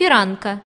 фиранка.